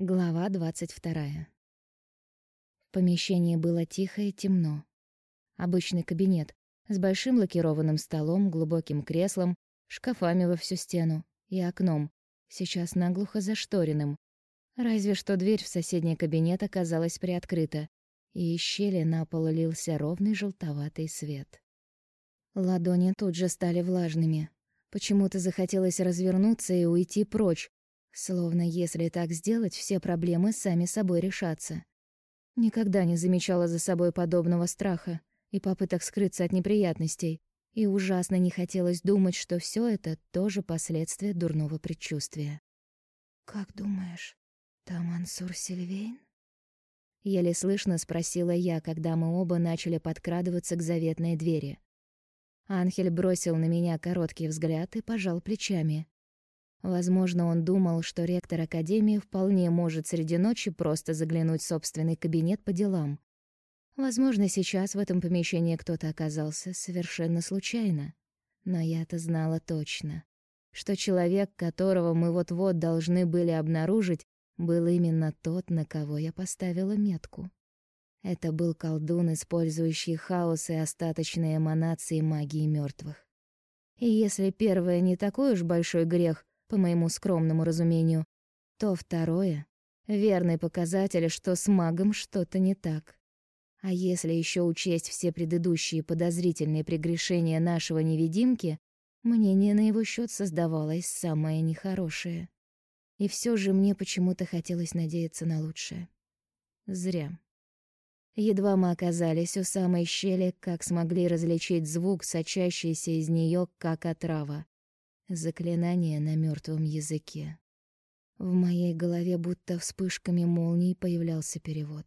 Глава двадцать вторая. В помещении было тихо и темно. Обычный кабинет с большим лакированным столом, глубоким креслом, шкафами во всю стену и окном, сейчас наглухо зашторенным. Разве что дверь в соседний кабинет оказалась приоткрыта, и из щели на пол лился ровный желтоватый свет. Ладони тут же стали влажными. Почему-то захотелось развернуться и уйти прочь, Словно если так сделать, все проблемы сами собой решатся. Никогда не замечала за собой подобного страха и попыток скрыться от неприятностей, и ужасно не хотелось думать, что все это тоже последствия дурного предчувствия. «Как думаешь, там Ансур Сильвейн?» Еле слышно спросила я, когда мы оба начали подкрадываться к заветной двери. Анхель бросил на меня короткий взгляд и пожал плечами. Возможно, он думал, что ректор академии вполне может среди ночи просто заглянуть в собственный кабинет по делам. Возможно, сейчас в этом помещении кто-то оказался совершенно случайно. Но я-то знала точно, что человек, которого мы вот-вот должны были обнаружить, был именно тот, на кого я поставила метку. Это был колдун, использующий хаос и остаточные эманации магии мертвых. И если первое не такой уж большой грех, по моему скромному разумению, то второе — верный показатель, что с магом что-то не так. А если еще учесть все предыдущие подозрительные прегрешения нашего невидимки, мнение на его счет создавалось самое нехорошее. И все же мне почему-то хотелось надеяться на лучшее. Зря. Едва мы оказались у самой щели, как смогли различить звук, сочащийся из нее, как отрава. Заклинание на мертвом языке. В моей голове будто вспышками молний появлялся перевод.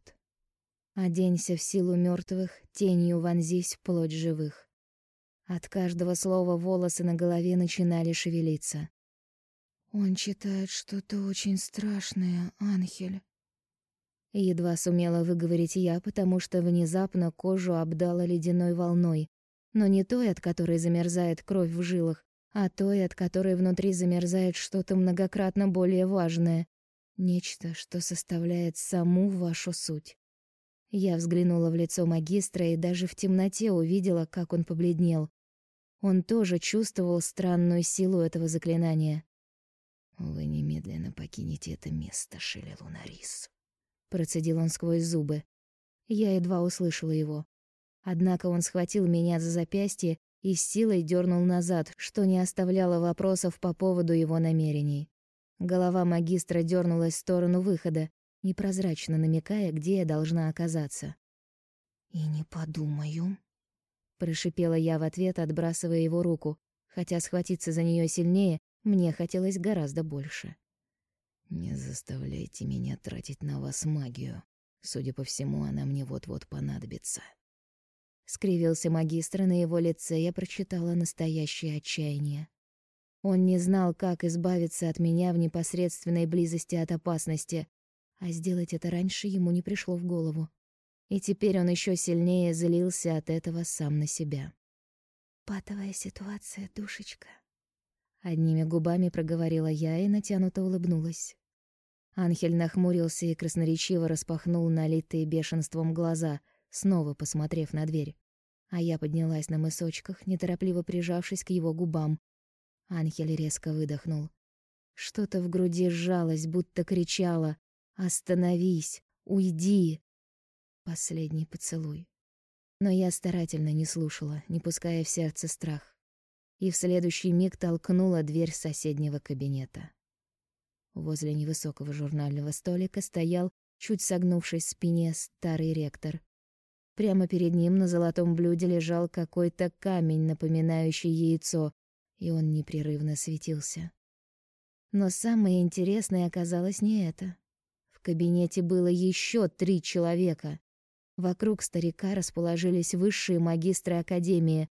Оденься в силу мертвых, тенью вонзись в плоть живых. От каждого слова волосы на голове начинали шевелиться. Он читает что-то очень страшное, Анхель. Едва сумела выговорить я, потому что внезапно кожу обдала ледяной волной, но не той, от которой замерзает кровь в жилах, а той, от которой внутри замерзает что-то многократно более важное, нечто, что составляет саму вашу суть. Я взглянула в лицо магистра и даже в темноте увидела, как он побледнел. Он тоже чувствовал странную силу этого заклинания. «Вы немедленно покинете это место, Шелелунарис», — процедил он сквозь зубы. Я едва услышала его. Однако он схватил меня за запястье и с силой дернул назад, что не оставляло вопросов по поводу его намерений. Голова магистра дернулась в сторону выхода, непрозрачно намекая, где я должна оказаться. «И не подумаю», — прошипела я в ответ, отбрасывая его руку, хотя схватиться за нее сильнее мне хотелось гораздо больше. «Не заставляйте меня тратить на вас магию. Судя по всему, она мне вот-вот понадобится». Скривился магистр, на его лице я прочитала настоящее отчаяние. Он не знал, как избавиться от меня в непосредственной близости от опасности, а сделать это раньше ему не пришло в голову. И теперь он еще сильнее злился от этого сам на себя. «Патовая ситуация, душечка», — одними губами проговорила я и натянуто улыбнулась. Анхель нахмурился и красноречиво распахнул налитые бешенством глаза — снова посмотрев на дверь. А я поднялась на мысочках, неторопливо прижавшись к его губам. Анхель резко выдохнул. Что-то в груди сжалось, будто кричало «Остановись! Уйди!» Последний поцелуй. Но я старательно не слушала, не пуская в сердце страх. И в следующий миг толкнула дверь соседнего кабинета. Возле невысокого журнального столика стоял, чуть согнувшись в спине, старый ректор. Прямо перед ним на золотом блюде лежал какой-то камень, напоминающий яйцо, и он непрерывно светился. Но самое интересное оказалось не это. В кабинете было еще три человека. Вокруг старика расположились высшие магистры Академии.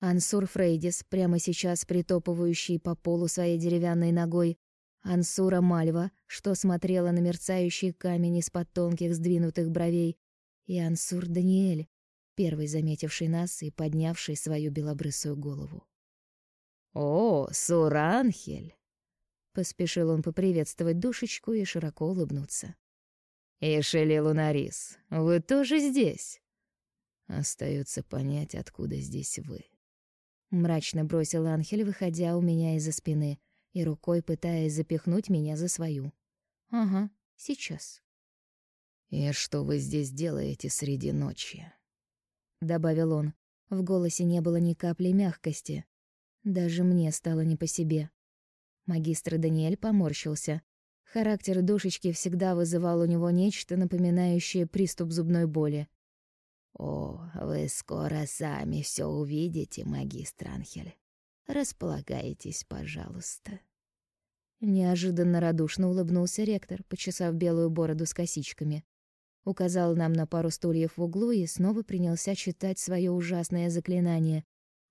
Ансур Фрейдис, прямо сейчас притопывающий по полу своей деревянной ногой, Ансура Мальва, что смотрела на мерцающий камень из-под тонких сдвинутых бровей, и Ансур Даниэль, первый заметивший нас и поднявший свою белобрысую голову. «О, Суранхель!» Поспешил он поприветствовать душечку и широко улыбнуться. «Эшели Лунарис, вы тоже здесь?» Остается понять, откуда здесь вы. Мрачно бросил Анхель, выходя у меня из-за спины и рукой пытаясь запихнуть меня за свою. «Ага, сейчас». «И что вы здесь делаете среди ночи?» Добавил он. В голосе не было ни капли мягкости. Даже мне стало не по себе. Магистр Даниэль поморщился. Характер душечки всегда вызывал у него нечто напоминающее приступ зубной боли. «О, вы скоро сами все увидите, магистр Анхель. Располагайтесь, пожалуйста». Неожиданно радушно улыбнулся ректор, почесав белую бороду с косичками. Указал нам на пару стульев в углу и снова принялся читать свое ужасное заклинание,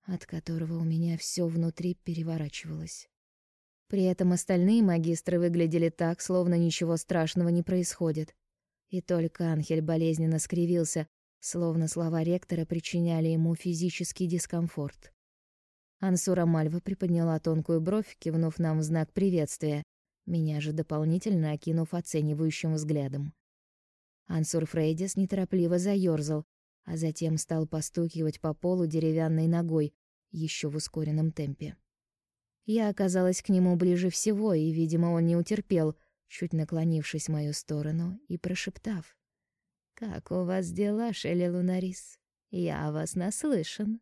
от которого у меня все внутри переворачивалось. При этом остальные магистры выглядели так, словно ничего страшного не происходит. И только Анхель болезненно скривился, словно слова ректора причиняли ему физический дискомфорт. Ансура Мальва приподняла тонкую бровь, кивнув нам в знак приветствия, меня же дополнительно окинув оценивающим взглядом. Ансур Фрейдис неторопливо заёрзал, а затем стал постукивать по полу деревянной ногой, еще в ускоренном темпе. Я оказалась к нему ближе всего, и, видимо, он не утерпел, чуть наклонившись в мою сторону и прошептав: «Как у вас дела, Шелли Лунарис? Я о вас наслышан».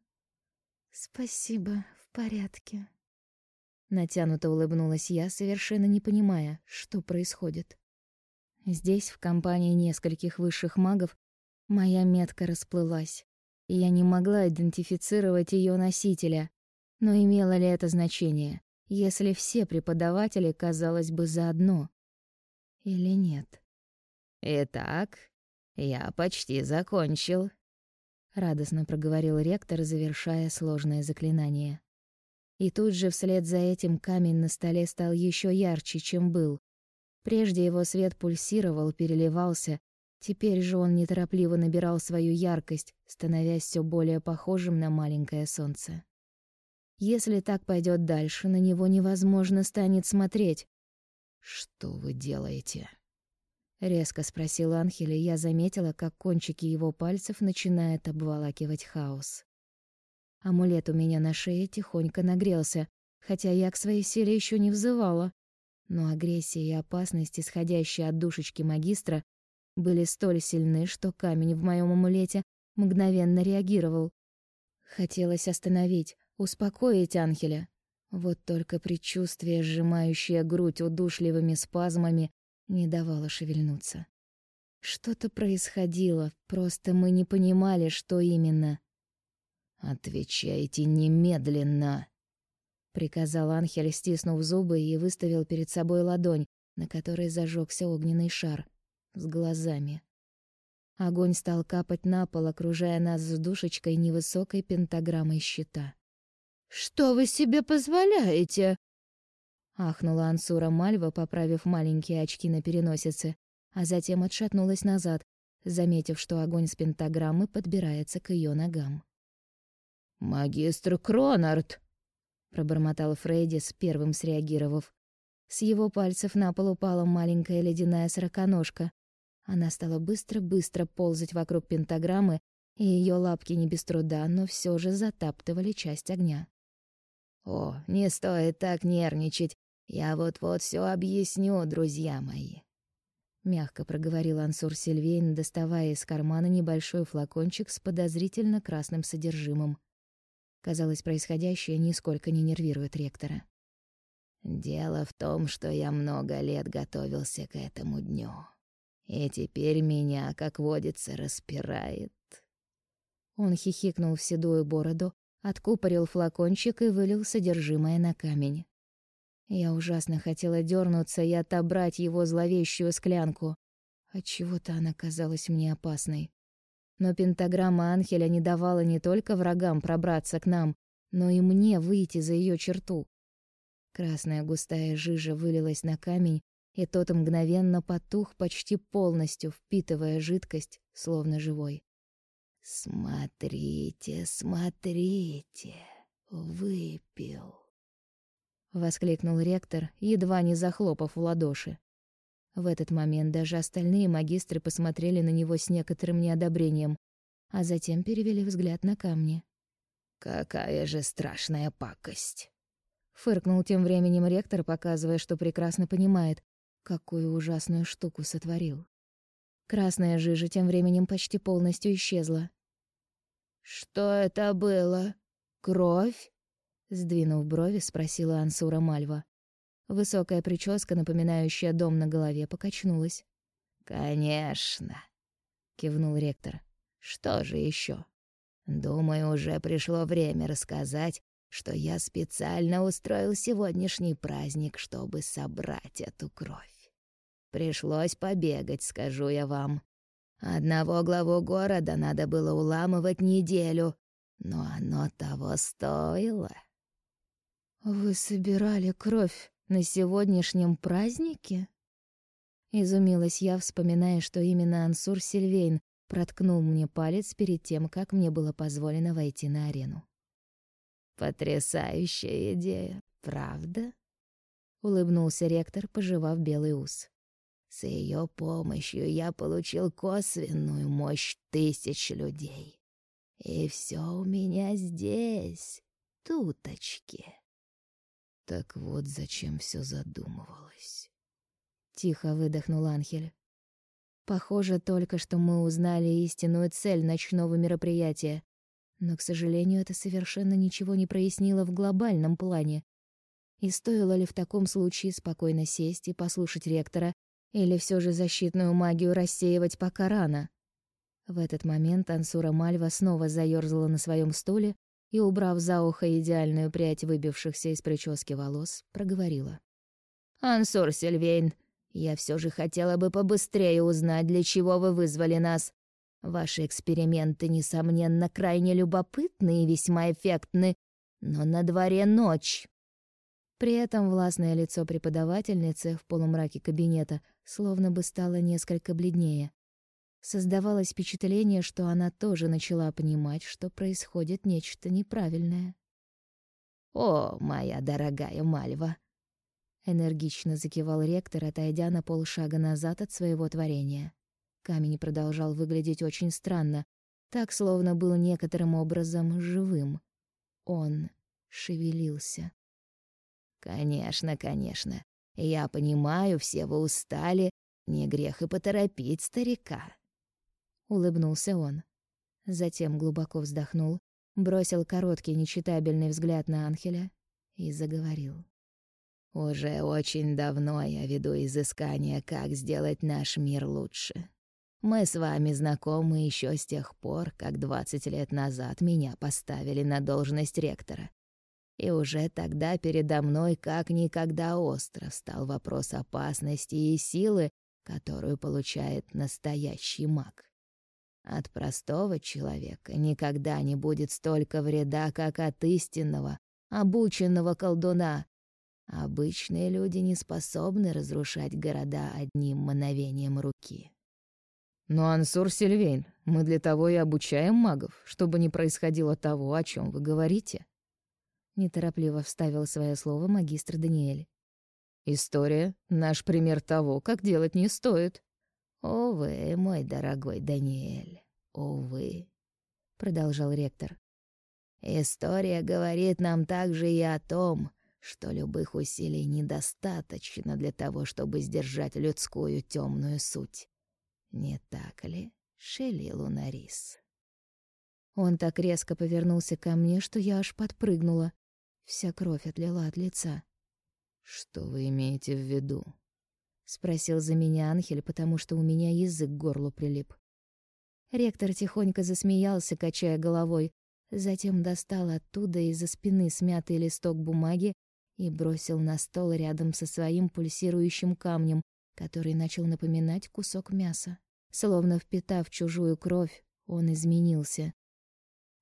«Спасибо, в порядке». Натянуто улыбнулась я, совершенно не понимая, что происходит. Здесь, в компании нескольких высших магов, моя метка расплылась, я не могла идентифицировать ее носителя. Но имело ли это значение, если все преподаватели, казалось бы, заодно? Или нет? «Итак, «Я почти закончил», — радостно проговорил ректор, завершая сложное заклинание. И тут же вслед за этим камень на столе стал еще ярче, чем был. Прежде его свет пульсировал, переливался, теперь же он неторопливо набирал свою яркость, становясь все более похожим на маленькое солнце. Если так пойдет дальше, на него невозможно станет смотреть. «Что вы делаете?» Резко спросил Анхель, и я заметила, как кончики его пальцев начинают обволакивать хаос. Амулет у меня на шее тихонько нагрелся, хотя я к своей силе еще не взывала. Но агрессия и опасность, исходящие от душечки магистра, были столь сильны, что камень в моем амулете мгновенно реагировал. Хотелось остановить, успокоить Анхеля. Вот только предчувствие, сжимающее грудь удушливыми спазмами, не давала шевельнуться. Что-то происходило, просто мы не понимали, что именно. «Отвечайте немедленно!» Приказал Анхель, стиснув зубы и выставил перед собой ладонь, на которой зажегся огненный шар, с глазами. Огонь стал капать на пол, окружая нас с душечкой невысокой пентаграммой щита. «Что вы себе позволяете?» Ахнула Ансура Мальва, поправив маленькие очки на переносице, а затем отшатнулась назад, заметив, что огонь с пентаграммы подбирается к ее ногам. «Магистр Кронард!» — пробормотал Фрейди, с первым среагировав. С его пальцев на пол упала маленькая ледяная сороконожка. Она стала быстро-быстро ползать вокруг пентаграммы, и ее лапки не без труда, но все же затаптывали часть огня. «О, не стоит так нервничать. Я вот-вот все объясню, друзья мои. Мягко проговорил Ансур Сильвейн, доставая из кармана небольшой флакончик с подозрительно красным содержимым. Казалось, происходящее нисколько не нервирует ректора. Дело в том, что я много лет готовился к этому дню. И теперь меня, как водится, распирает. Он хихикнул в седую бороду, откупорил флакончик и вылил содержимое на камень. Я ужасно хотела дернуться и отобрать его зловещую склянку. Отчего-то она казалась мне опасной. Но пентаграмма Анхеля не давала не только врагам пробраться к нам, но и мне выйти за ее черту. Красная густая жижа вылилась на камень, и тот мгновенно потух почти полностью, впитывая жидкость, словно живой. «Смотрите, смотрите, выпил». — воскликнул ректор, едва не захлопав в ладоши. В этот момент даже остальные магистры посмотрели на него с некоторым неодобрением, а затем перевели взгляд на камни. «Какая же страшная пакость!» Фыркнул тем временем ректор, показывая, что прекрасно понимает, какую ужасную штуку сотворил. Красная жижа тем временем почти полностью исчезла. «Что это было? Кровь?» Сдвинув брови, спросила Ансура Мальва. Высокая прическа, напоминающая дом на голове, покачнулась. «Конечно», — кивнул ректор. «Что же еще? Думаю, уже пришло время рассказать, что я специально устроил сегодняшний праздник, чтобы собрать эту кровь. Пришлось побегать, скажу я вам. Одного главу города надо было уламывать неделю, но оно того стоило. «Вы собирали кровь на сегодняшнем празднике?» Изумилась я, вспоминая, что именно Ансур Сильвейн проткнул мне палец перед тем, как мне было позволено войти на арену. «Потрясающая идея, правда?» — улыбнулся ректор, пожевав белый ус. С ее помощью я получил косвенную мощь тысяч людей. И все у меня здесь, туточки. Так вот зачем все задумывалось. Тихо выдохнул Анхель. Похоже, только что мы узнали истинную цель ночного мероприятия. Но, к сожалению, это совершенно ничего не прояснило в глобальном плане. И стоило ли в таком случае спокойно сесть и послушать ректора, или все же защитную магию рассеивать пока рано? В этот момент Ансура Мальва снова заёрзала на своем стуле и, убрав за ухо идеальную прядь выбившихся из прически волос, проговорила. «Ансур Сильвейн, я все же хотела бы побыстрее узнать, для чего вы вызвали нас. Ваши эксперименты, несомненно, крайне любопытны и весьма эффектны, но на дворе ночь». При этом властное лицо преподавательницы в полумраке кабинета словно бы стало несколько бледнее. Создавалось впечатление, что она тоже начала понимать, что происходит нечто неправильное. «О, моя дорогая Мальва!» Энергично закивал ректор, отойдя на полшага назад от своего творения. Камень продолжал выглядеть очень странно, так словно был некоторым образом живым. Он шевелился. «Конечно, конечно. Я понимаю, все вы устали. Не грех и поторопить старика». Улыбнулся он. Затем глубоко вздохнул, бросил короткий нечитабельный взгляд на Анхеля и заговорил. «Уже очень давно я веду изыскания, как сделать наш мир лучше. Мы с вами знакомы еще с тех пор, как 20 лет назад меня поставили на должность ректора. И уже тогда передо мной как никогда остро стал вопрос опасности и силы, которую получает настоящий маг. От простого человека никогда не будет столько вреда, как от истинного, обученного колдуна. Обычные люди не способны разрушать города одним мановением руки. Но, Ансур Сильвейн, мы для того и обучаем магов, чтобы не происходило того, о чем вы говорите неторопливо вставил свое слово магистр Даниэль. История — наш пример того, как делать не стоит. «Увы, мой дорогой Даниэль, увы», — продолжал ректор. «История говорит нам также и о том, что любых усилий недостаточно для того, чтобы сдержать людскую темную суть. Не так ли, Шели Лунарис?» Он так резко повернулся ко мне, что я аж подпрыгнула. Вся кровь отлила от лица. «Что вы имеете в виду?» — спросил за меня Анхель, потому что у меня язык к горлу прилип. Ректор тихонько засмеялся, качая головой, затем достал оттуда из-за спины смятый листок бумаги и бросил на стол рядом со своим пульсирующим камнем, который начал напоминать кусок мяса. Словно впитав чужую кровь, он изменился.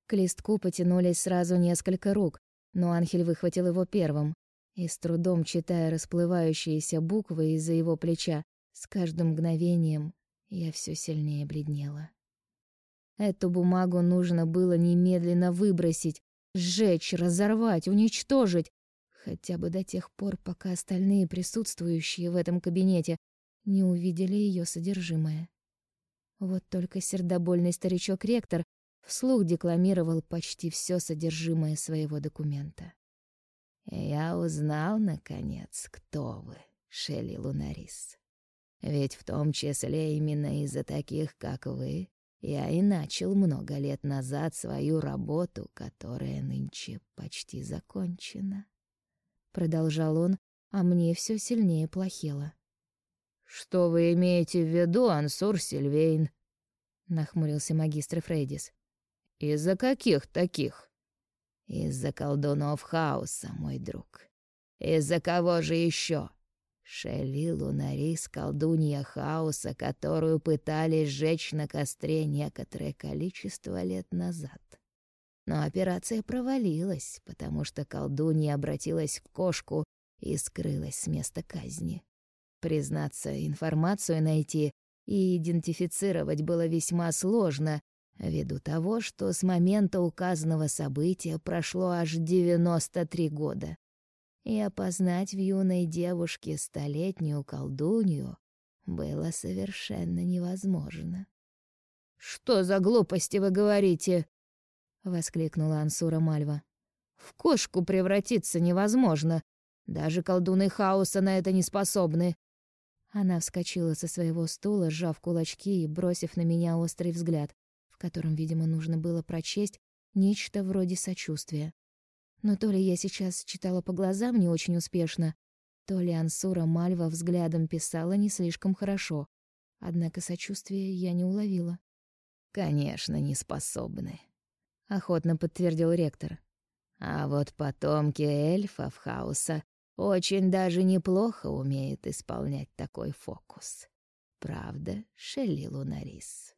К листку потянулись сразу несколько рук, но Анхель выхватил его первым, и с трудом читая расплывающиеся буквы из-за его плеча, с каждым мгновением я все сильнее бледнела. Эту бумагу нужно было немедленно выбросить, сжечь, разорвать, уничтожить, хотя бы до тех пор, пока остальные присутствующие в этом кабинете не увидели ее содержимое. Вот только сердобольный старичок-ректор вслух декламировал почти все содержимое своего документа. «Я узнал, наконец, кто вы, Шелли Лунарис. Ведь в том числе именно из-за таких, как вы, я и начал много лет назад свою работу, которая нынче почти закончена. Продолжал он, а мне все сильнее плохело. «Что вы имеете в виду, Ансур Сильвейн?» — нахмурился магистр Фрейдис. «Из-за каких таких?» «Из-за колдунов хаоса, мой друг. Из-за кого же еще? Шелли Лунарис, колдунья хаоса, которую пытались сжечь на костре некоторое количество лет назад. Но операция провалилась, потому что колдунья обратилась в кошку и скрылась с места казни. Признаться, информацию найти и идентифицировать было весьма сложно, ввиду того, что с момента указанного события прошло аж 93 года. И опознать в юной девушке столетнюю колдунью было совершенно невозможно. «Что за глупости вы говорите?» — воскликнула Ансура Мальва. «В кошку превратиться невозможно. Даже колдуны хаоса на это не способны». Она вскочила со своего стула, сжав кулачки и бросив на меня острый взгляд, в котором, видимо, нужно было прочесть нечто вроде сочувствия. Но то ли я сейчас читала по глазам не очень успешно, то ли Ансура Мальва взглядом писала не слишком хорошо. Однако сочувствия я не уловила. «Конечно, не способны», — охотно подтвердил ректор. «А вот потомки эльфов хаоса очень даже неплохо умеют исполнять такой фокус. Правда, Шелли Лунарис?»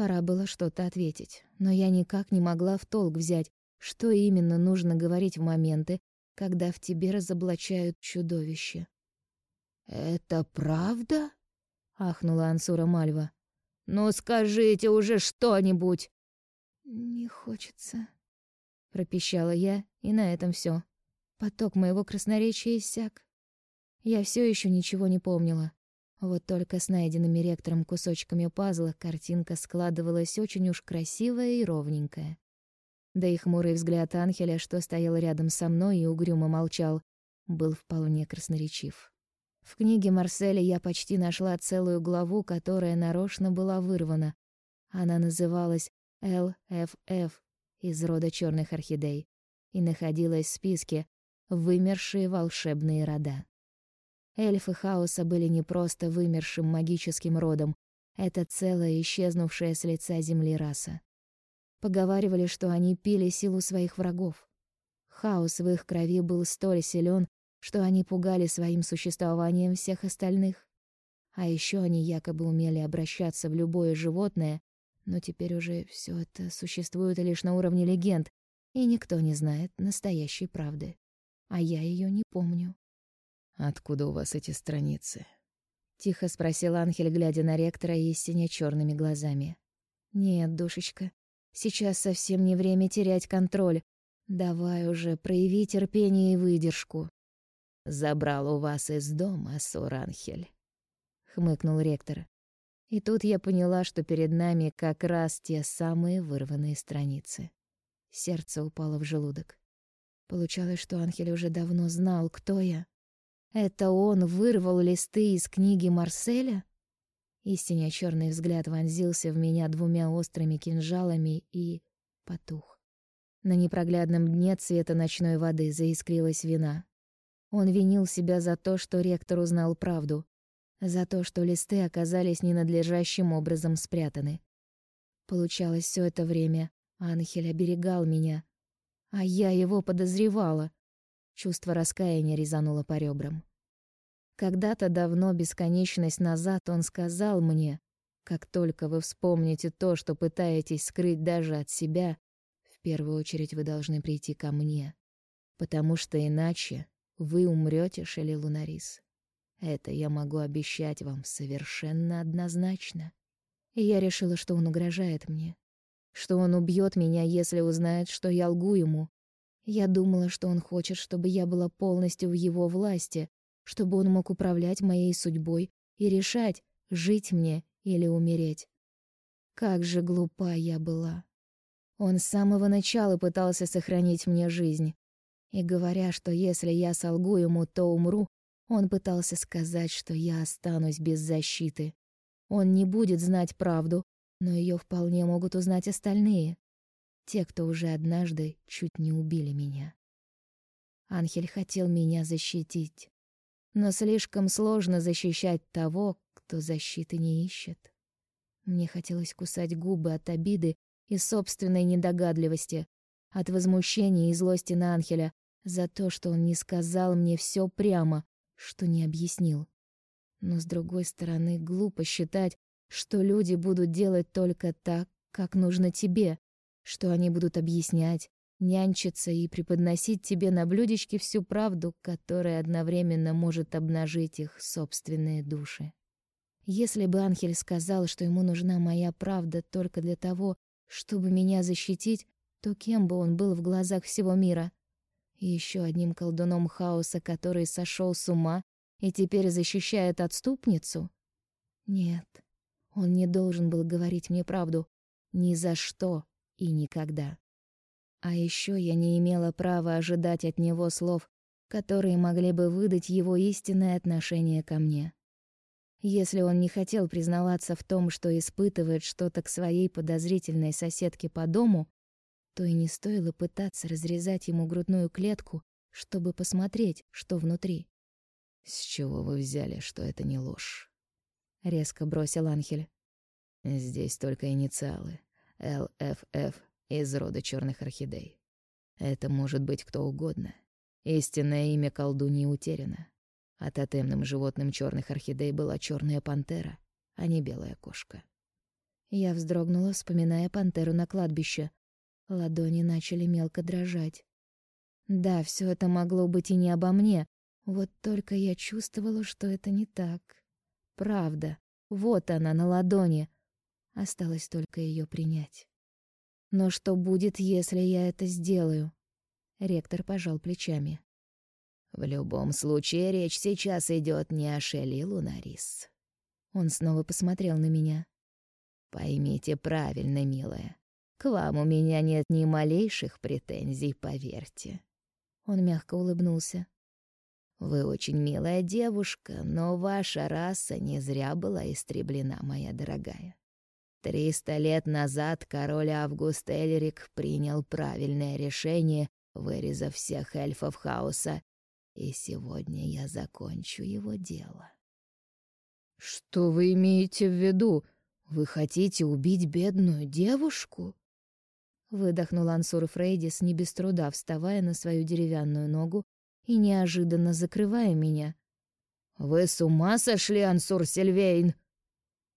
Пора было что-то ответить, но я никак не могла в толк взять, что именно нужно говорить в моменты, когда в тебе разоблачают чудовище. «Это правда?» — ахнула Ансура Мальва. «Ну скажите уже что-нибудь!» «Не хочется», — пропищала я, и на этом все. Поток моего красноречия иссяк. Я все еще ничего не помнила. Вот только с найденными ректором кусочками пазла картинка складывалась очень уж красивая и ровненькая. Да и хмурый взгляд Анхеля, что стоял рядом со мной и угрюмо молчал, был вполне красноречив. В книге Марселя я почти нашла целую главу, которая нарочно была вырвана. Она называлась «ЛФФ» из рода черных орхидей и находилась в списке «Вымершие волшебные рода». Эльфы хаоса были не просто вымершим магическим родом, это целая исчезнувшая с лица земли раса. Поговаривали, что они пили силу своих врагов. Хаос в их крови был столь силен, что они пугали своим существованием всех остальных. А еще они якобы умели обращаться в любое животное, но теперь уже все это существует лишь на уровне легенд, и никто не знает настоящей правды. А я ее не помню. «Откуда у вас эти страницы?» — тихо спросил Анхель, глядя на ректора истине черными глазами. «Нет, душечка, Сейчас совсем не время терять контроль. Давай уже, прояви терпение и выдержку. Забрал у вас из дома, Суранхель, хмыкнул ректор. И тут я поняла, что перед нами как раз те самые вырванные страницы. Сердце упало в желудок. Получалось, что Анхель уже давно знал, кто я. Это он вырвал листы из книги Марселя? Истинно черный взгляд вонзился в меня двумя острыми кинжалами и потух. На непроглядном дне цвета ночной воды заискрилась вина. Он винил себя за то, что ректор узнал правду, за то, что листы оказались ненадлежащим образом спрятаны. Получалось, все это время Анхель оберегал меня, а я его подозревала. Чувство раскаяния резануло по ребрам. Когда-то давно, бесконечность назад, он сказал мне, как только вы вспомните то, что пытаетесь скрыть даже от себя, в первую очередь вы должны прийти ко мне, потому что иначе вы умрете, Шелли Лунарис. Это я могу обещать вам совершенно однозначно. И я решила, что он угрожает мне, что он убьет меня, если узнает, что я лгу ему, Я думала, что он хочет, чтобы я была полностью в его власти, чтобы он мог управлять моей судьбой и решать, жить мне или умереть. Как же глупа я была. Он с самого начала пытался сохранить мне жизнь. И говоря, что если я солгу ему, то умру, он пытался сказать, что я останусь без защиты. Он не будет знать правду, но ее вполне могут узнать остальные. Те, кто уже однажды чуть не убили меня. Анхель хотел меня защитить. Но слишком сложно защищать того, кто защиты не ищет. Мне хотелось кусать губы от обиды и собственной недогадливости, от возмущения и злости на Анхеля за то, что он не сказал мне все прямо, что не объяснил. Но с другой стороны, глупо считать, что люди будут делать только так, как нужно тебе, что они будут объяснять, нянчиться и преподносить тебе на блюдечке всю правду, которая одновременно может обнажить их собственные души. Если бы Анхель сказал, что ему нужна моя правда только для того, чтобы меня защитить, то кем бы он был в глазах всего мира? Еще одним колдуном хаоса, который сошел с ума и теперь защищает отступницу? Нет, он не должен был говорить мне правду. Ни за что и никогда. А еще я не имела права ожидать от него слов, которые могли бы выдать его истинное отношение ко мне. Если он не хотел признаваться в том, что испытывает что-то к своей подозрительной соседке по дому, то и не стоило пытаться разрезать ему грудную клетку, чтобы посмотреть, что внутри. «С чего вы взяли, что это не ложь?» — резко бросил Анхель. «Здесь только инициалы. ЛФФ из рода черных орхидей. Это может быть кто угодно. Истинное имя колдуньи утеряно. А тотемным животным черных орхидей была черная пантера, а не белая кошка. Я вздрогнула, вспоминая пантеру на кладбище. Ладони начали мелко дрожать. Да, все это могло быть и не обо мне, вот только я чувствовала, что это не так. Правда, вот она на ладони. Осталось только ее принять. Но что будет, если я это сделаю? Ректор пожал плечами. В любом случае, речь сейчас идет не о Шелли Лунарис. Он снова посмотрел на меня. Поймите правильно, милая. К вам у меня нет ни малейших претензий, поверьте. Он мягко улыбнулся. Вы очень милая девушка, но ваша раса не зря была истреблена, моя дорогая. Триста лет назад король Август Эльрик принял правильное решение, вырезав всех эльфов хаоса и сегодня я закончу его дело. Что вы имеете в виду? Вы хотите убить бедную девушку? Выдохнул Ансур Фрейдис не без труда, вставая на свою деревянную ногу и неожиданно закрывая меня. Вы с ума сошли, Ансур Сильвейн?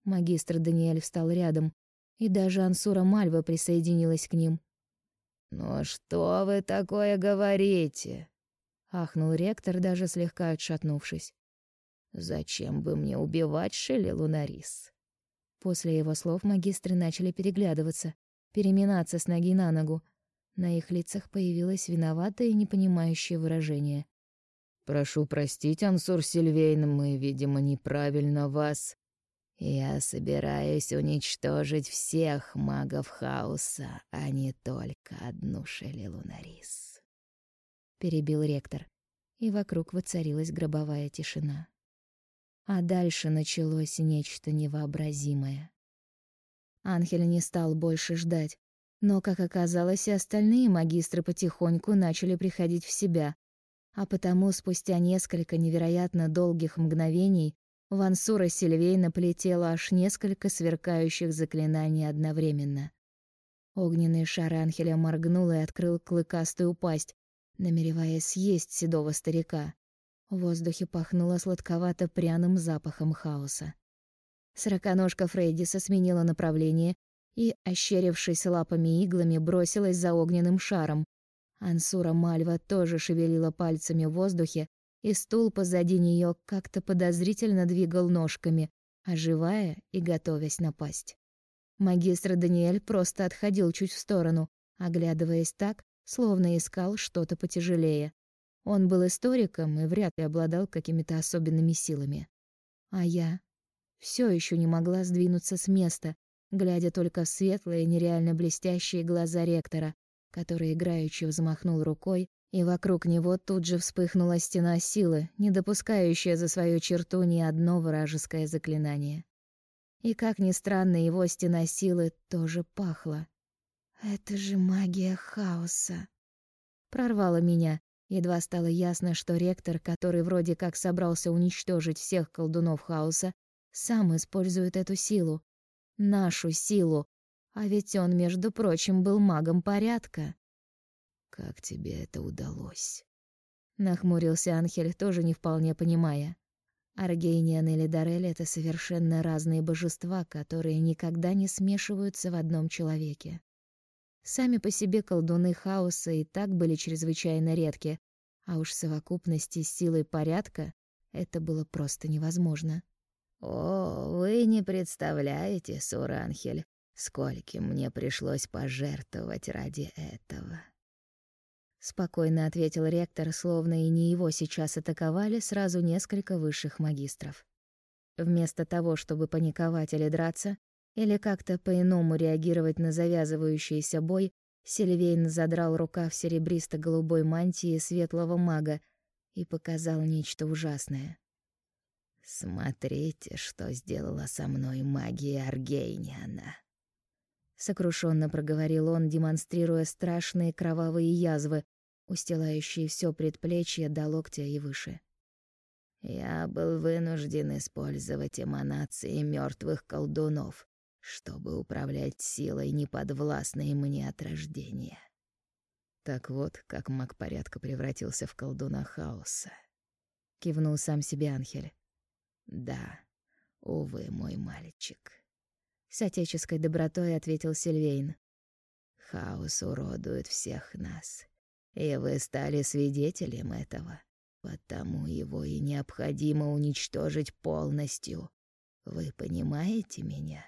Магистр Даниэль встал рядом, и даже Ансура Мальва присоединилась к ним. «Ну что вы такое говорите?» ахнул ректор, даже слегка отшатнувшись. Зачем бы мне убивать Шелли Лунарис? После его слов магистры начали переглядываться, переминаться с ноги на ногу. На их лицах появилось виноватое и непонимающее выражение. Прошу простить, Ансур Сильвейн, мы, видимо, неправильно вас. Я собираюсь уничтожить всех магов хаоса, а не только одну Шелли Лунарис перебил ректор, и вокруг воцарилась гробовая тишина. А дальше началось нечто невообразимое. Анхель не стал больше ждать, но, как оказалось, и остальные магистры потихоньку начали приходить в себя, а потому спустя несколько невероятно долгих мгновений в Ансура Сильвейна полетело аж несколько сверкающих заклинаний одновременно. Огненный шар Анхеля моргнул и открыл клыкастую пасть, намереваясь съесть седого старика. В воздухе пахнуло сладковато-пряным запахом хаоса. Сороконожка Фрейдиса сменила направление и, ощерившись лапами и иглами, бросилась за огненным шаром. Ансура Мальва тоже шевелила пальцами в воздухе, и стул позади нее как-то подозрительно двигал ножками, оживая и готовясь напасть. Магистр Даниэль просто отходил чуть в сторону, оглядываясь так, словно искал что-то потяжелее. Он был историком и вряд ли обладал какими-то особенными силами. А я все еще не могла сдвинуться с места, глядя только в светлые, нереально блестящие глаза ректора, который играючи взмахнул рукой, и вокруг него тут же вспыхнула стена силы, не допускающая за свою черту ни одно вражеское заклинание. И как ни странно, его стена силы тоже пахла. Это же магия хаоса. Прорвало меня, едва стало ясно, что ректор, который вроде как собрался уничтожить всех колдунов хаоса, сам использует эту силу, нашу силу, а ведь он, между прочим, был магом порядка. Как тебе это удалось? Нахмурился Анхель, тоже не вполне понимая. Аргейниан или Дарель — это совершенно разные божества, которые никогда не смешиваются в одном человеке. Сами по себе колдуны хаоса и так были чрезвычайно редки, а уж в совокупности с силой порядка это было просто невозможно. «О, вы не представляете, Суранхель, скольким мне пришлось пожертвовать ради этого» спокойно ответил ректор, словно и не его сейчас атаковали сразу несколько высших магистров. Вместо того, чтобы паниковать или драться, или как-то по-иному реагировать на завязывающийся бой, Сильвейн задрал рукав серебристо-голубой мантии светлого мага и показал нечто ужасное. «Смотрите, что сделала со мной магия Аргейниана!» Сокрушенно проговорил он, демонстрируя страшные кровавые язвы, устилающие все предплечье до локтя и выше. Я был вынужден использовать эманации мертвых колдунов, чтобы управлять силой, неподвластной мне от рождения. Так вот, как маг порядка превратился в колдуна хаоса. Кивнул сам себе Анхель. Да, увы, мой мальчик. С отеческой добротой ответил Сильвейн. Хаос уродует всех нас и вы стали свидетелем этого. Потому его и необходимо уничтожить полностью. Вы понимаете меня?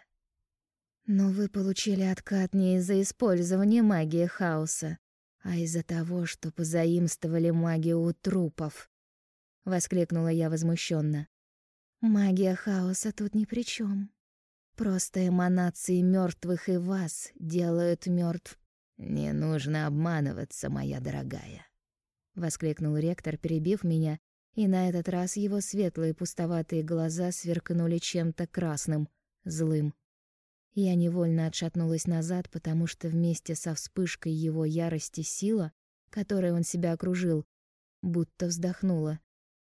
Но вы получили откат не из-за использования магии хаоса, а из-за того, что позаимствовали магию у трупов, воскликнула я возмущенно. Магия хаоса тут ни при чем. Просто эманации мертвых и вас делают мертв «Не нужно обманываться, моя дорогая», — воскликнул ректор, перебив меня, и на этот раз его светлые пустоватые глаза сверкнули чем-то красным, злым. Я невольно отшатнулась назад, потому что вместе со вспышкой его ярости сила, которой он себя окружил, будто вздохнула.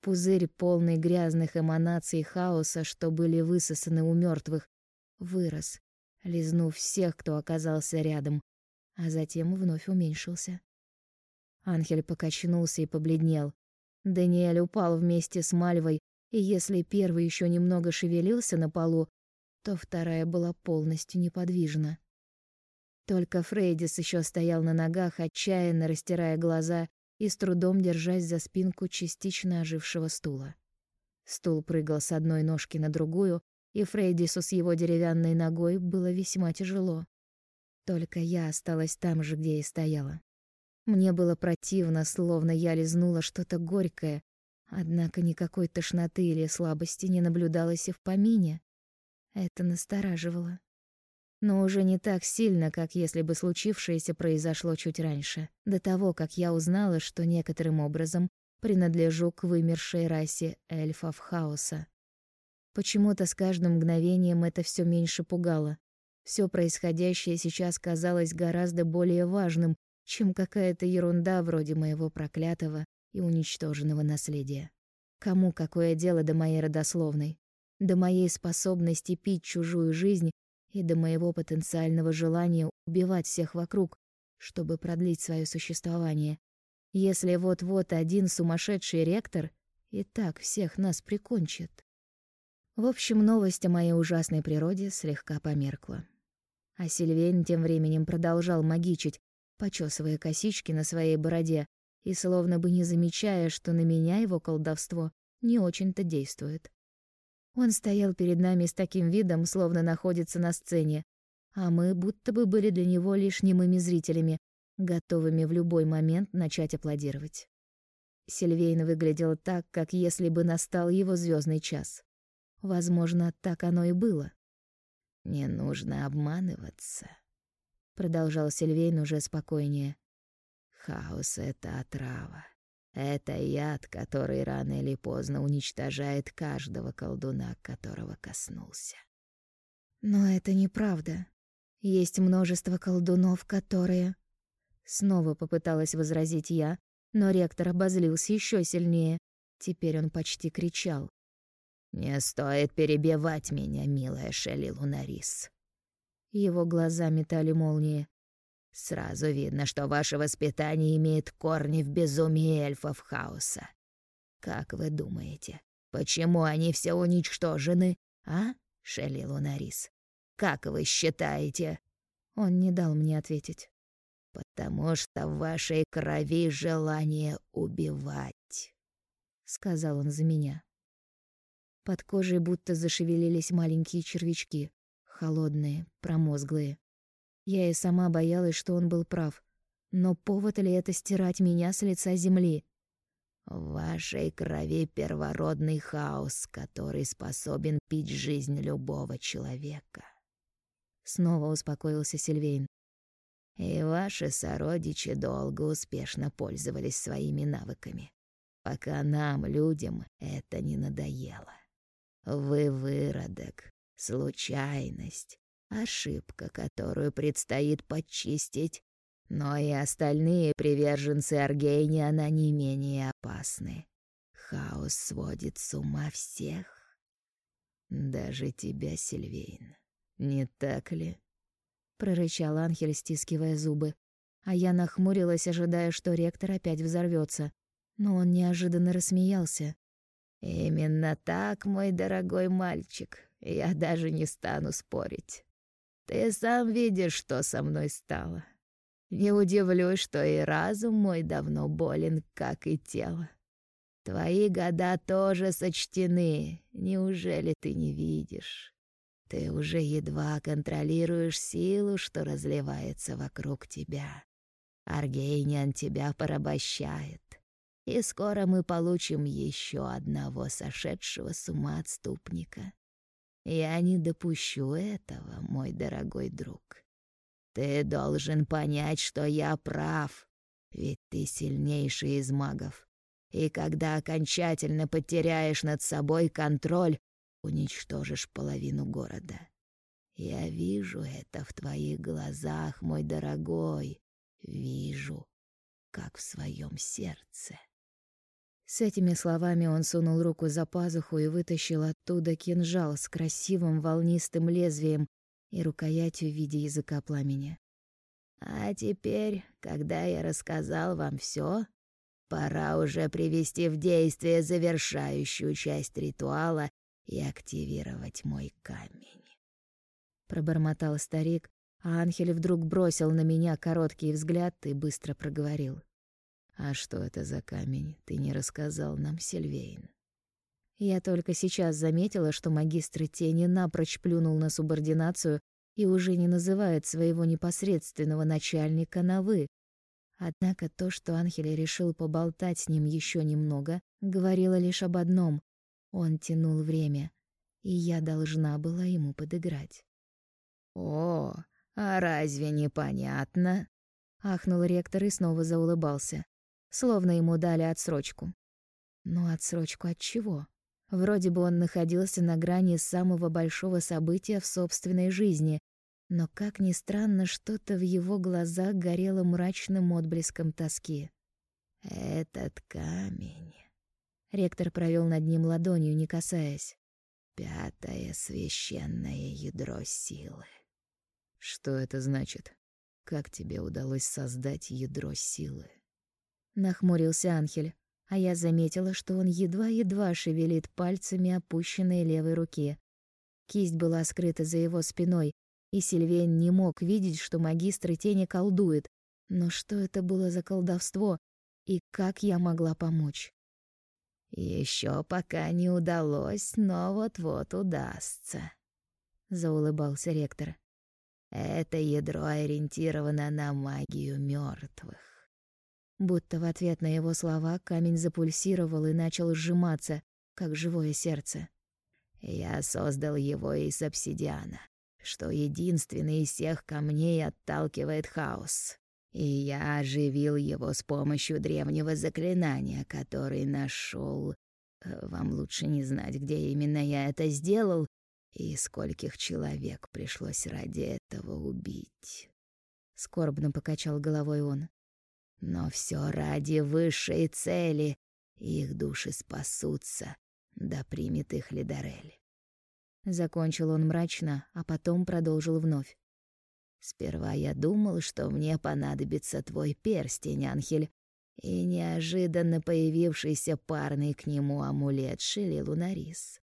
Пузырь, полный грязных эманаций хаоса, что были высосаны у мертвых, вырос, лизнув всех, кто оказался рядом, а затем вновь уменьшился. Анхель покачнулся и побледнел. Даниэль упал вместе с Мальвой, и если первый еще немного шевелился на полу, то вторая была полностью неподвижна. Только Фрейдис еще стоял на ногах, отчаянно растирая глаза и с трудом держась за спинку частично ожившего стула. Стул прыгал с одной ножки на другую, и Фрейдису с его деревянной ногой было весьма тяжело. Только я осталась там же, где и стояла. Мне было противно, словно я лизнула что-то горькое, однако никакой тошноты или слабости не наблюдалось и в помине. Это настораживало. Но уже не так сильно, как если бы случившееся произошло чуть раньше, до того, как я узнала, что некоторым образом принадлежу к вымершей расе эльфов хаоса. Почему-то с каждым мгновением это все меньше пугало. Все происходящее сейчас казалось гораздо более важным, чем какая-то ерунда вроде моего проклятого и уничтоженного наследия. Кому какое дело до моей родословной, до моей способности пить чужую жизнь и до моего потенциального желания убивать всех вокруг, чтобы продлить свое существование. Если вот-вот один сумасшедший ректор и так всех нас прикончит. В общем, новость о моей ужасной природе слегка померкла. А Сильвейн тем временем продолжал магичить, почесывая косички на своей бороде и словно бы не замечая, что на меня его колдовство не очень-то действует. Он стоял перед нами с таким видом, словно находится на сцене, а мы будто бы были для него лишь немыми зрителями, готовыми в любой момент начать аплодировать. Сильвейн выглядел так, как если бы настал его звездный час. Возможно, так оно и было. «Не нужно обманываться», — продолжал Сильвейн уже спокойнее. «Хаос — это отрава. Это яд, который рано или поздно уничтожает каждого колдуна, которого коснулся. Но это неправда. Есть множество колдунов, которые... Снова попыталась возразить я, но ректор обозлился еще сильнее. Теперь он почти кричал. «Не стоит перебивать меня, милая Шелли Лунарис». Его глаза метали молнии. Сразу видно, что ваше воспитание имеет корни в безумии эльфов хаоса. Как вы думаете, почему они все уничтожены, а, Шелли Лунарис? Как вы считаете? Он не дал мне ответить. Потому что в вашей крови желание убивать, сказал он за меня. Под кожей будто зашевелились маленькие червячки, холодные, промозглые. Я и сама боялась, что он был прав. Но повод ли это стирать меня с лица земли? В вашей крови первородный хаос, который способен пить жизнь любого человека. Снова успокоился Сильвейн. И ваши сородичи долго успешно пользовались своими навыками, пока нам, людям, это не надоело. Вы выродок, случайность, ошибка, которую предстоит почистить, но и остальные приверженцы Аргейниана не менее опасны. Хаос сводит с ума всех. Даже тебя, Сильвейн, не так ли? прорычал Анхель, стискивая зубы, а я нахмурилась, ожидая, что ректор опять взорвется, но он неожиданно рассмеялся. Именно так, мой дорогой мальчик. Я даже не стану спорить. Ты сам видишь, что со мной стало. Не удивлюсь, что и разум мой давно болен, как и тело. Твои года тоже сочтены, неужели ты не видишь? Ты уже едва контролируешь силу, что разливается вокруг тебя. Аргейниан тебя порабощает. И скоро мы получим еще одного сошедшего с ума отступника. Я не допущу этого, мой дорогой друг. Ты должен понять, что я прав, ведь ты сильнейший из магов. И когда окончательно потеряешь над собой контроль, уничтожишь половину города. Я вижу это в твоих глазах, мой дорогой. Вижу, как в своем сердце. С этими словами он сунул руку за пазуху и вытащил оттуда кинжал с красивым волнистым лезвием и рукоятью в виде языка пламени. А теперь, когда я рассказал вам все, пора уже привести в действие завершающую часть ритуала и активировать мой камень. Пробормотал старик, а Анхель вдруг бросил на меня короткий взгляд и быстро проговорил: а что это за камень? Ты не рассказал нам, Сильвейн. Я только сейчас заметила, что магистр тени напрочь плюнул на субординацию и уже не называет своего непосредственного начальника на «вы». Однако то, что Анхель решил поболтать с ним еще немного, говорило лишь об одном — он тянул время, и я должна была ему подыграть. «О, а разве не понятно?» — ахнул ректор и снова заулыбался словно ему дали отсрочку. Но отсрочку от чего? Вроде бы он находился на грани самого большого события в собственной жизни, но, как ни странно, что-то в его глазах горело мрачным отблеском тоски. «Этот камень...» Ректор провел над ним ладонью, не касаясь. «Пятое священное ядро силы». «Что это значит? Как тебе удалось создать ядро силы?» Нахмурился Анхель, а я заметила, что он едва-едва шевелит пальцами опущенной левой руки. Кисть была скрыта за его спиной, и Сильвейн не мог видеть, что магистр тени колдует. Но что это было за колдовство, и как я могла помочь? Еще пока не удалось, но вот-вот удастся», — заулыбался ректор. Это ядро ориентировано на магию мертвых. Будто в ответ на его слова камень запульсировал и начал сжиматься, как живое сердце. Я создал его из обсидиана, что единственный из всех камней отталкивает хаос. И я оживил его с помощью древнего заклинания, который нашел. Э, вам лучше не знать, где именно я это сделал и скольких человек пришлось ради этого убить. Скорбно покачал головой он. Но все ради высшей цели. Их души спасутся, да примет их Лидарель. Закончил он мрачно, а потом продолжил вновь. Сперва я думал, что мне понадобится твой перстень, Анхель, и неожиданно появившийся парный к нему амулет Шили Лунарис.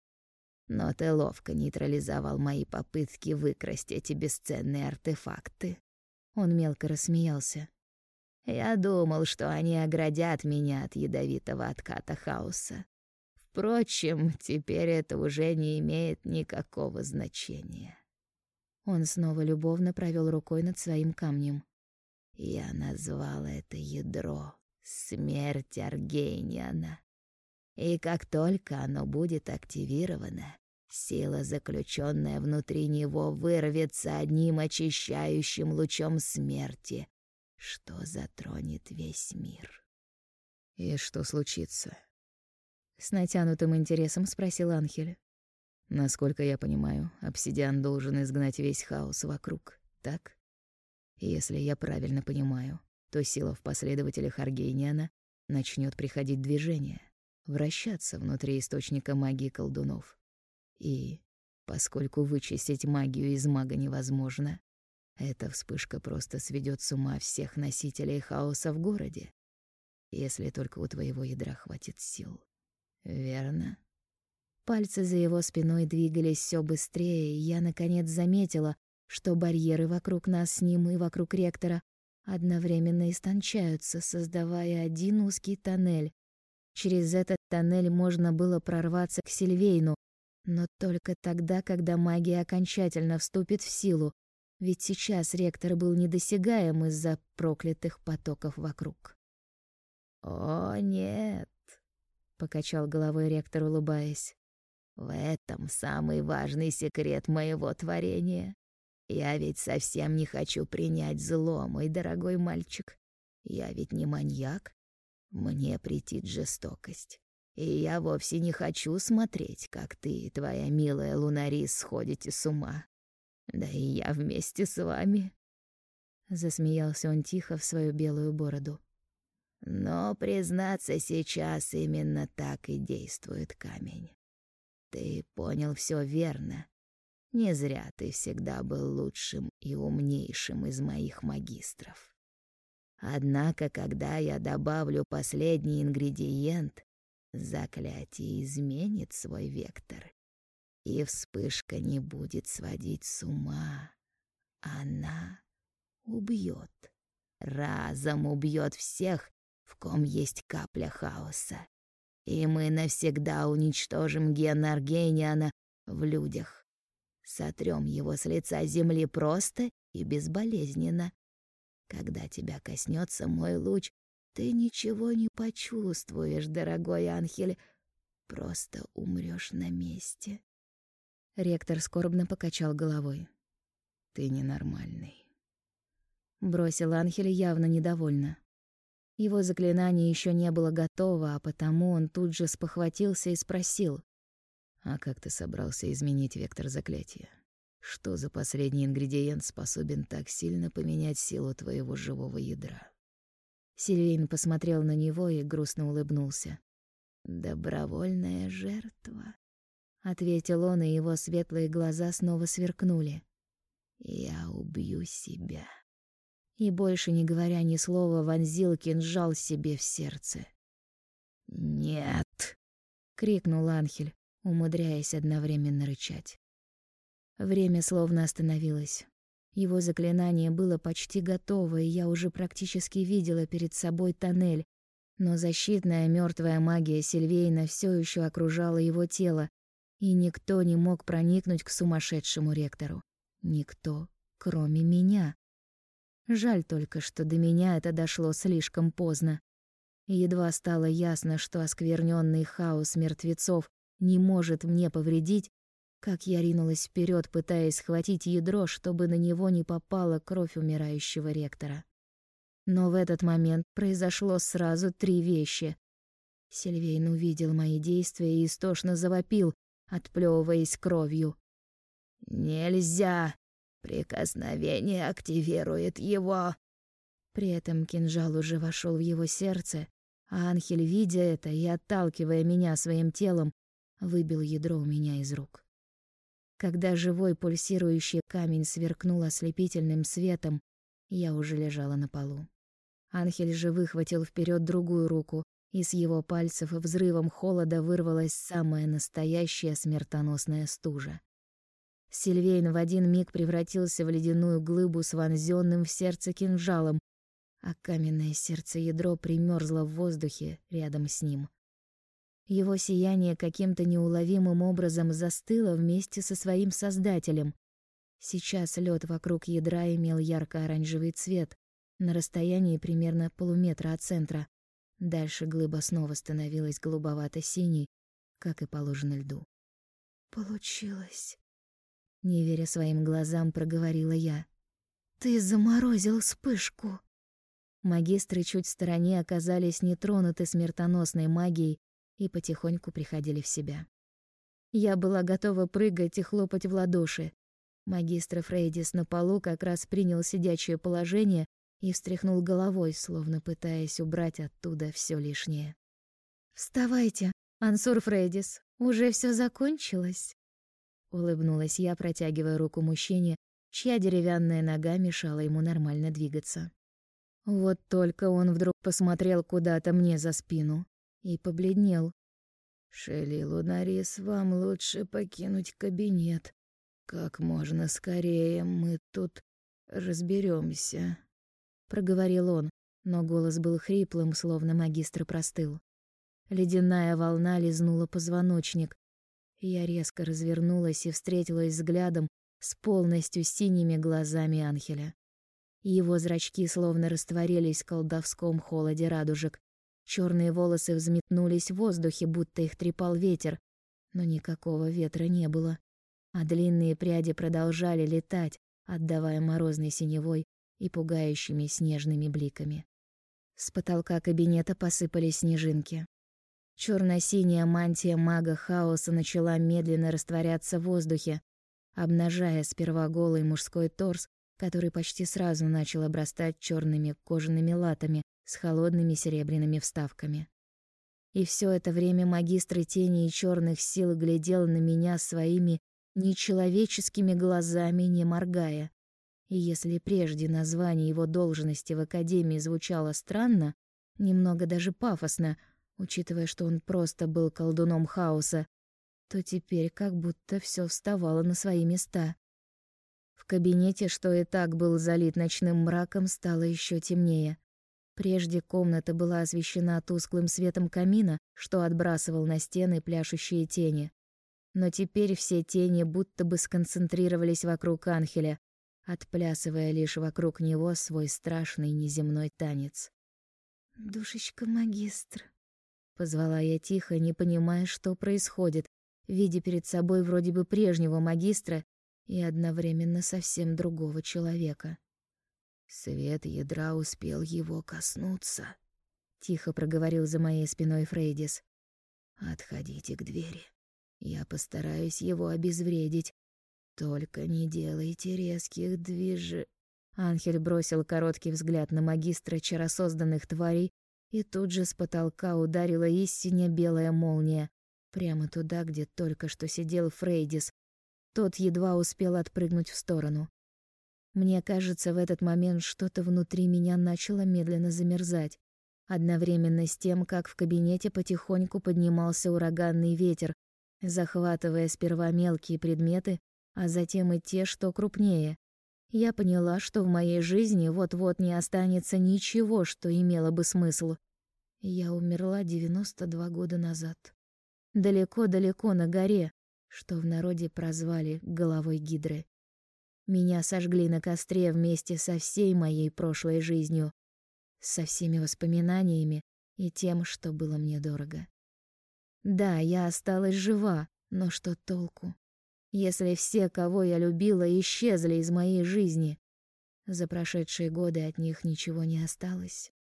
Но ты ловко нейтрализовал мои попытки выкрасть эти бесценные артефакты. Он мелко рассмеялся. Я думал, что они оградят меня от ядовитого отката хаоса. Впрочем, теперь это уже не имеет никакого значения. Он снова любовно провел рукой над своим камнем. Я назвал это ядро Смерть Аргениана. И как только оно будет активировано, сила, заключенная внутри него, вырвется одним очищающим лучом смерти, что затронет весь мир. И что случится? С натянутым интересом спросил Анхель. Насколько я понимаю, обсидиан должен изгнать весь хаос вокруг, так? Если я правильно понимаю, то сила в последователях Аргениана начнет приходить движение, вращаться внутри источника магии колдунов. И, поскольку вычистить магию из мага невозможно, эта вспышка просто сведет с ума всех носителей хаоса в городе, если только у твоего ядра хватит сил. Верно? Пальцы за его спиной двигались все быстрее, и я наконец заметила, что барьеры вокруг нас с ним и вокруг ректора одновременно истончаются, создавая один узкий тоннель. Через этот тоннель можно было прорваться к Сильвейну, но только тогда, когда магия окончательно вступит в силу, ведь сейчас ректор был недосягаем из-за проклятых потоков вокруг. «О, нет!» — покачал головой ректор, улыбаясь. В этом самый важный секрет моего творения. Я ведь совсем не хочу принять зло, мой дорогой мальчик. Я ведь не маньяк. Мне претит жестокость. И я вовсе не хочу смотреть, как ты и твоя милая Лунарис сходите с ума. Да и я вместе с вами. Засмеялся он тихо в свою белую бороду. Но, признаться, сейчас именно так и действует камень. Ты понял все верно. Не зря ты всегда был лучшим и умнейшим из моих магистров. Однако, когда я добавлю последний ингредиент, заклятие изменит свой вектор, и вспышка не будет сводить с ума. Она убьет, разом убьет всех, в ком есть капля хаоса и мы навсегда уничтожим ген Аргениана в людях. Сотрем его с лица земли просто и безболезненно. Когда тебя коснется мой луч, ты ничего не почувствуешь, дорогой Анхель, просто умрешь на месте. Ректор скорбно покачал головой. Ты ненормальный. Бросил Анхель явно недовольно. Его заклинание еще не было готово, а потому он тут же спохватился и спросил: "А как ты собрался изменить вектор заклятия? Что за последний ингредиент способен так сильно поменять силу твоего живого ядра?" Сильвейн посмотрел на него и грустно улыбнулся. «Добровольная жертва», — ответил он, и его светлые глаза снова сверкнули. «Я убью себя» и, больше не говоря ни слова, вонзил кинжал себе в сердце. «Нет!» — крикнул Анхель, умудряясь одновременно рычать. Время словно остановилось. Его заклинание было почти готово, и я уже практически видела перед собой тоннель, но защитная мертвая магия Сильвейна все еще окружала его тело, и никто не мог проникнуть к сумасшедшему ректору. Никто, кроме меня. Жаль только, что до меня это дошло слишком поздно. Едва стало ясно, что оскверненный хаос мертвецов не может мне повредить, как я ринулась вперед, пытаясь схватить ядро, чтобы на него не попала кровь умирающего ректора. Но в этот момент произошло сразу три вещи. Сильвейн увидел мои действия и истошно завопил, отплевываясь кровью. «Нельзя! Прикосновение активирует его!» При этом кинжал уже вошел в его сердце, а Анхель, видя это и отталкивая меня своим телом, выбил ядро у меня из рук. Когда живой пульсирующий камень сверкнул ослепительным светом, я уже лежала на полу. Анхель же выхватил вперед другую руку, и с его пальцев взрывом холода вырвалась самая настоящая смертоносная стужа. Сильвейн в один миг превратился в ледяную глыбу с вонзённым в сердце кинжалом, а каменное сердце ядро примерзло в воздухе рядом с ним. Его сияние каким-то неуловимым образом застыло вместе со своим создателем. Сейчас лед вокруг ядра имел ярко-оранжевый цвет, на расстоянии примерно полуметра от центра. Дальше глыба снова становилась голубовато-синей, как и положено льду. «Получилось», — не веря своим глазам, проговорила я. «Ты заморозил вспышку». Магистры чуть в стороне оказались не тронуты смертоносной магией и потихоньку приходили в себя. Я была готова прыгать и хлопать в ладоши. Магистр Фрейдис на полу как раз принял сидячее положение и встряхнул головой, словно пытаясь убрать оттуда все лишнее. «Вставайте, Ансур Фрейдис, уже все закончилось?» Улыбнулась я, протягивая руку мужчине, чья деревянная нога мешала ему нормально двигаться. Вот только он вдруг посмотрел куда-то мне за спину и побледнел. «Шелли Лунарис, вам лучше покинуть кабинет. Как можно скорее мы тут разберемся, проговорил он, но голос был хриплым, словно магистр простыл. Ледяная волна лизнула позвоночник. Я резко развернулась и встретилась взглядом с полностью синими глазами Анхеля. Его зрачки словно растворились в колдовском холоде радужек. Черные волосы взметнулись в воздухе, будто их трепал ветер, но никакого ветра не было. А длинные пряди продолжали летать, отдавая морозной синевой и пугающими снежными бликами. С потолка кабинета посыпались снежинки. Черно-синяя мантия мага хаоса начала медленно растворяться в воздухе, обнажая сперва голый мужской торс, который почти сразу начал обрастать черными кожаными латами с холодными серебряными вставками. И все это время магистр тени и черных сил глядел на меня своими нечеловеческими глазами, не моргая. И если прежде название его должности в академии звучало странно, немного даже пафосно, учитывая, что он просто был колдуном хаоса, то теперь как будто все вставало на свои места кабинете, что и так был залит ночным мраком, стало еще темнее. Прежде комната была освещена тусклым светом камина, что отбрасывал на стены пляшущие тени. Но теперь все тени будто бы сконцентрировались вокруг Анхеля, отплясывая лишь вокруг него свой страшный неземной танец. «Душечка-магистр», — позвала я тихо, не понимая, что происходит, видя перед собой вроде бы прежнего магистра и одновременно совсем другого человека. Свет ядра успел его коснуться, тихо проговорил за моей спиной Фрейдис. Отходите к двери. Я постараюсь его обезвредить. Только не делайте резких движ... Анхель бросил короткий взгляд на магистра чаросозданных тварей, и тут же с потолка ударила истинно белая молния, прямо туда, где только что сидел Фрейдис, тот едва успел отпрыгнуть в сторону. Мне кажется, в этот момент что-то внутри меня начало медленно замерзать, одновременно с тем, как в кабинете потихоньку поднимался ураганный ветер, захватывая сперва мелкие предметы, а затем и те, что крупнее. Я поняла, что в моей жизни вот-вот не останется ничего, что имело бы смысл. Я умерла 92 года назад. Далеко-далеко на горе, что в народе прозвали головой гидры. Меня сожгли на костре вместе со всей моей прошлой жизнью, со всеми воспоминаниями и тем, что было мне дорого. Да, я осталась жива, но что толку? Если все, кого я любила, исчезли из моей жизни, за прошедшие годы от них ничего не осталось.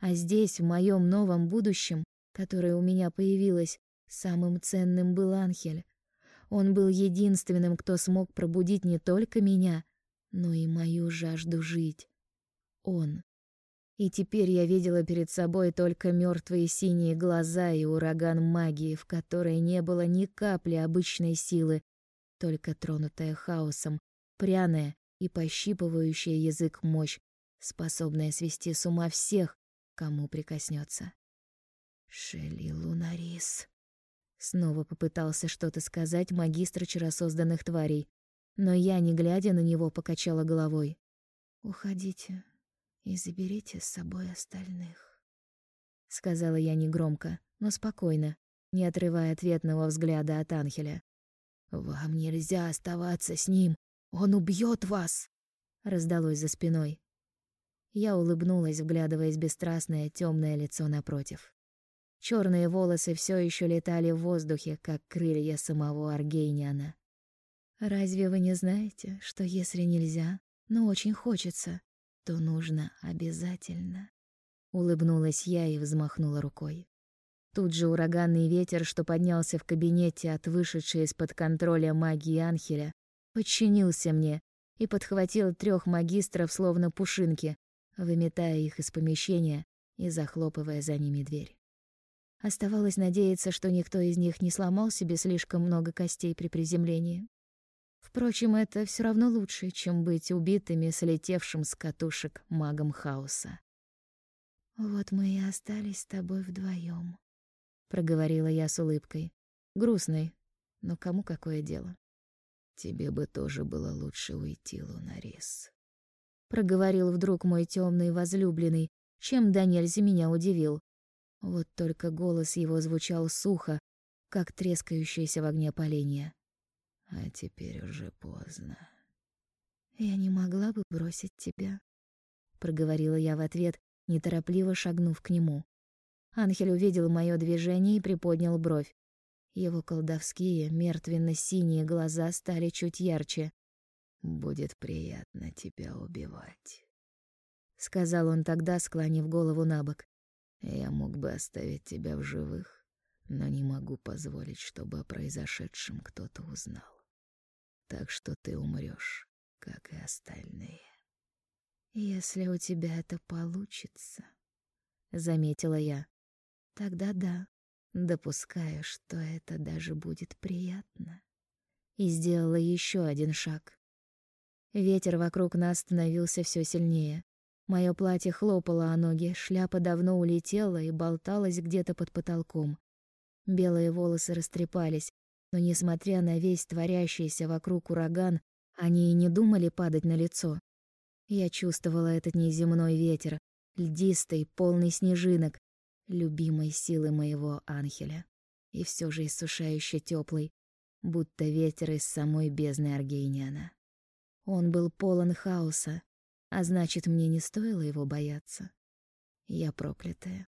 А здесь, в моем новом будущем, которое у меня появилось, самым ценным был Анхель. Он был единственным, кто смог пробудить не только меня, но и мою жажду жить. Он. И теперь я видела перед собой только мертвые синие глаза и ураган магии, в которой не было ни капли обычной силы, только тронутая хаосом, пряная и пощипывающая язык мощь, способная свести с ума всех, кому прикоснется. Шели Лунарис. Снова попытался что-то сказать магистр вчерасозданных тварей, но я, не глядя на него, покачала головой. «Уходите и заберите с собой остальных», — сказала я негромко, но спокойно, не отрывая ответного взгляда от Анхеля. «Вам нельзя оставаться с ним, он убьет вас!» — раздалось за спиной. Я улыбнулась, вглядываясь в бесстрастное темное лицо напротив. Черные волосы все еще летали в воздухе, как крылья самого Аргейниана. Разве вы не знаете, что если нельзя, но очень хочется, то нужно обязательно? Улыбнулась я и взмахнула рукой. Тут же ураганный ветер, что поднялся в кабинете от вышедшей из-под контроля магии Анхеля, подчинился мне и подхватил трех магистров словно пушинки, выметая их из помещения и захлопывая за ними дверь. Оставалось надеяться, что никто из них не сломал себе слишком много костей при приземлении. Впрочем, это все равно лучше, чем быть убитыми слетевшим с катушек магом хаоса. «Вот мы и остались с тобой вдвоем, проговорила я с улыбкой. Грустной, но кому какое дело? «Тебе бы тоже было лучше уйти, Лунарис», — проговорил вдруг мой темный возлюбленный, чем Даниэль меня удивил. Вот только голос его звучал сухо, как трескающееся в огне поленья. А теперь уже поздно. Я не могла бы бросить тебя, проговорила я в ответ, неторопливо шагнув к нему. Анхель увидел мое движение и приподнял бровь. Его колдовские, мертвенно-синие глаза стали чуть ярче. Будет приятно тебя убивать, сказал он тогда, склонив голову набок. Я мог бы оставить тебя в живых, но не могу позволить, чтобы о произошедшем кто-то узнал. Так что ты умрёшь, как и остальные. Если у тебя это получится, заметила я. Тогда да, допускаю, что это даже будет приятно. И сделала ещё один шаг. Ветер вокруг нас становился всё сильнее. Моё платье хлопало о ноги, шляпа давно улетела и болталась где-то под потолком. Белые волосы растрепались, но несмотря на весь творящийся вокруг ураган, они и не думали падать на лицо. Я чувствовала этот неземной ветер, льдистый, полный снежинок, любимой силы моего Анхеля, и все же иссушающе теплый, будто ветер из самой бездны Аргейниана. Он был полон хаоса, а значит, мне не стоило его бояться. Я проклятая.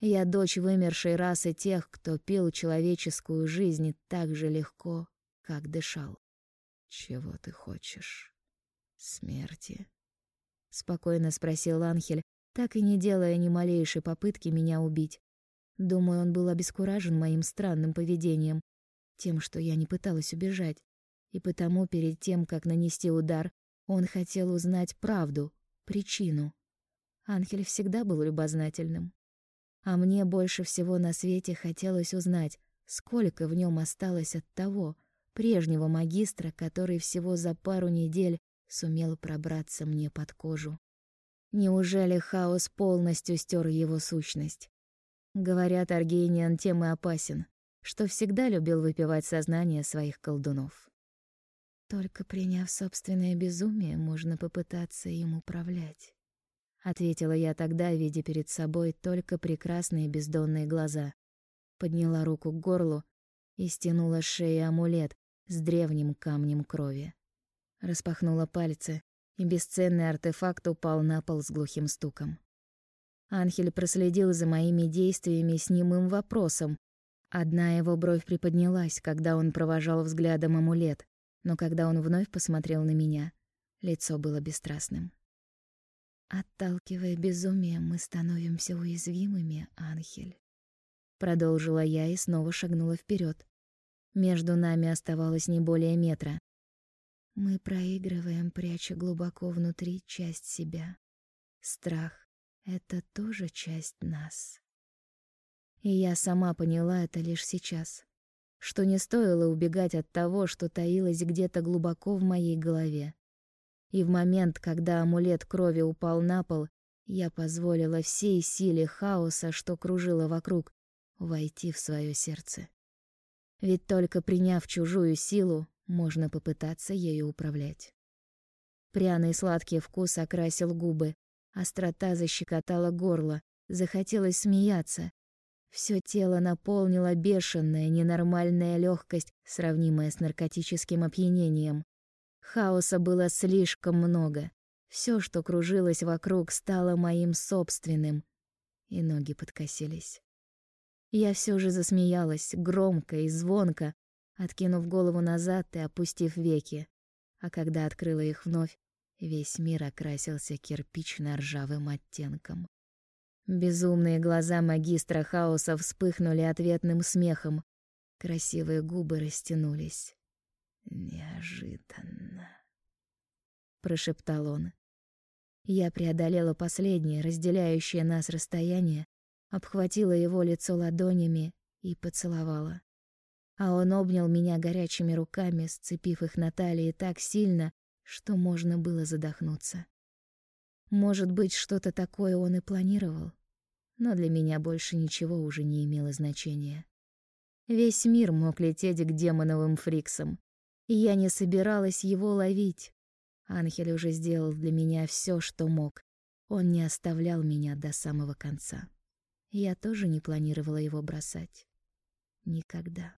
Я дочь вымершей расы тех, кто пил человеческую жизнь так же легко, как дышал. Чего ты хочешь? Смерти? Спокойно спросил Анхель, так и не делая ни малейшей попытки меня убить. Думаю, он был обескуражен моим странным поведением, тем, что я не пыталась убежать, и потому перед тем, как нанести удар, он хотел узнать правду, причину. Анхель всегда был любознательным. А мне больше всего на свете хотелось узнать, сколько в нем осталось от того прежнего магистра, который всего за пару недель сумел пробраться мне под кожу. Неужели хаос полностью стер его сущность? Говорят, Аргениан тем и опасен, что всегда любил выпивать сознание своих колдунов. Только приняв собственное безумие, можно попытаться им управлять. Ответила я тогда, видя перед собой только прекрасные бездонные глаза. Подняла руку к горлу и стянула с шеи амулет с древним камнем крови. распахнула пальцы, и бесценный артефакт упал на пол с глухим стуком. Анхель проследил за моими действиями с немым вопросом. Одна его бровь приподнялась, когда он провожал взглядом амулет, но когда он вновь посмотрел на меня, лицо было бесстрастным. Отталкивая безумие, мы становимся уязвимыми, Анхель. Продолжила я и снова шагнула вперед. Между нами оставалось не более метра. Мы проигрываем, пряча глубоко внутри часть себя. Страх — это тоже часть нас. И я сама поняла это лишь сейчас, что не стоило убегать от того, что таилось где-то глубоко в моей голове. И в момент, когда амулет крови упал на пол, я позволила всей силе хаоса, что кружила вокруг, войти в свое сердце. Ведь только приняв чужую силу, можно попытаться ею управлять. Пряный сладкий вкус окрасил губы, острота защекотала горло, захотелось смеяться. Все тело наполнило бешеная, ненормальная легкость, сравнимая с наркотическим опьянением. Хаоса было слишком много. Все, что кружилось вокруг, стало моим собственным, и ноги подкосились. Я все же засмеялась, громко и звонко, откинув голову назад и опустив веки. А когда открыла их вновь, весь мир окрасился кирпично-ржавым оттенком. Безумные глаза магистра хаоса вспыхнули ответным смехом. Красивые губы растянулись. «Неожиданно», — прошептал он. Я преодолела последнее, разделяющее нас расстояние, обхватила его лицо ладонями и поцеловала. А он обнял меня горячими руками, сцепив их на талии так сильно, что можно было задохнуться. Может быть, что-то такое он и планировал, но для меня больше ничего уже не имело значения. Весь мир мог лететь к демоновым фриксам, и я не собиралась его ловить. Анхель уже сделал для меня все, что мог. Он не оставлял меня до самого конца. Я тоже не планировала его бросать. Никогда.